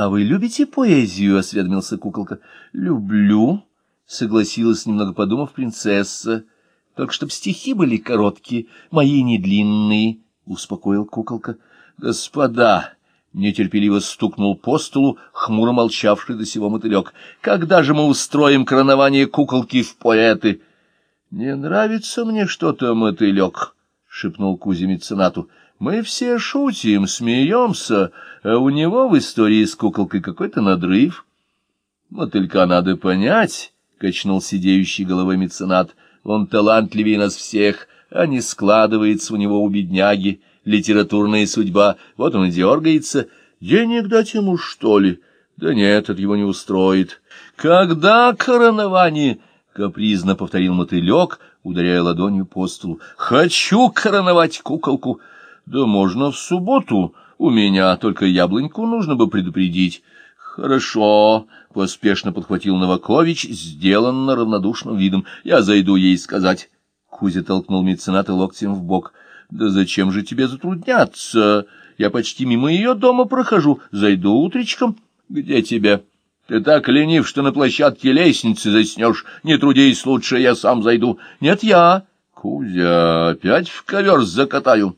— А вы любите поэзию? — осведомился куколка. — Люблю, — согласилась, немного подумав, принцесса. — Только чтоб стихи были короткие, мои не длинные, — успокоил куколка. — Господа! — нетерпеливо стукнул по столу хмуро молчавший до сего мотылек. — Когда же мы устроим коронование куколки в поэты? — Не нравится мне что-то, мотылек, — шепнул Кузя меценату. Мы все шутим, смеемся, а у него в истории с куколкой какой-то надрыв. Мотылька надо понять, — качнул сидеющий головой меценат. Он талантливее нас всех, а не складывается у него у бедняги. Литературная судьба, вот он и дергается. Денег дать ему, что ли? Да нет, это его не устроит. Когда коронование? — капризно повторил мотылек, ударяя ладонью по столу. — Хочу короновать куколку. Да можно в субботу. У меня только яблоньку нужно бы предупредить. Хорошо, — поспешно подхватил Новакович, сделанно равнодушным видом. Я зайду ей сказать. Кузя толкнул мецената локтем в бок. Да зачем же тебе затрудняться? Я почти мимо ее дома прохожу. Зайду утречком. Где тебя? Ты так ленив, что на площадке лестницы заснешь. Не трудись, лучше я сам зайду. Нет, я. Кузя, опять в ковер закатаю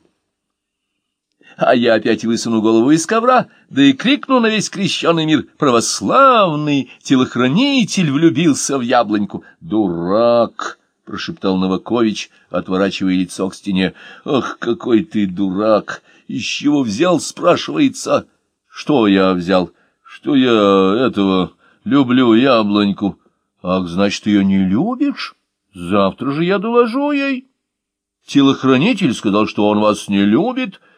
а я опять высуну голову из ковра, да и крикну на весь крещеный мир «Православный телохранитель влюбился в яблоньку!» «Дурак!» — прошептал Новакович, отворачивая лицо к стене. «Ах, какой ты дурак! Из чего взял, спрашивается?» «Что я взял? Что я этого люблю яблоньку?» «Ах, значит, ее не любишь? Завтра же я доложу ей». Телохранитель сказал, что он вас не любит, ——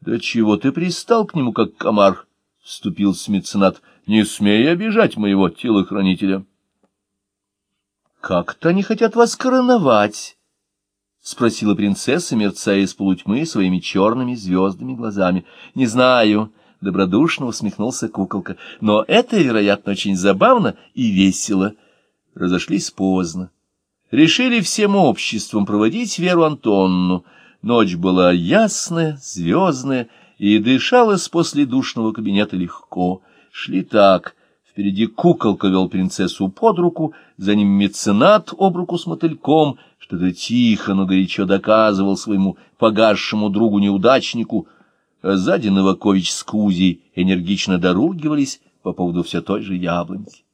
Да чего ты пристал к нему, как комар? — вступил меценат. — Не смей обижать моего телохранителя. — Как-то они хотят вас короновать, — спросила принцесса, мерцая из полутьмы своими черными звездами глазами. — Не знаю, — добродушно усмехнулся куколка, — но это, вероятно, очень забавно и весело. Разошлись поздно. Решили всем обществом проводить Веру Антонну — Ночь была ясная, звездная, и дышалась после душного кабинета легко. Шли так. Впереди куколка вел принцессу под руку, за ним меценат об руку с мотыльком, что-то тихо, но горячо доказывал своему погасшему другу-неудачнику, а сзади Новакович с Кузей энергично доругивались по поводу все той же яблоньки.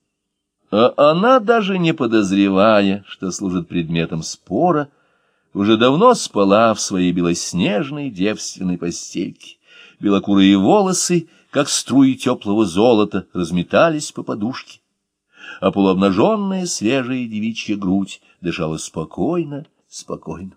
А она, даже не подозревая, что служит предметом спора, уже давно спала в своей белоснежной девственной постельке. Белокурые волосы, как струи теплого золота, разметались по подушке, а полуобнаженная свежая девичья грудь дышала спокойно, спокойно.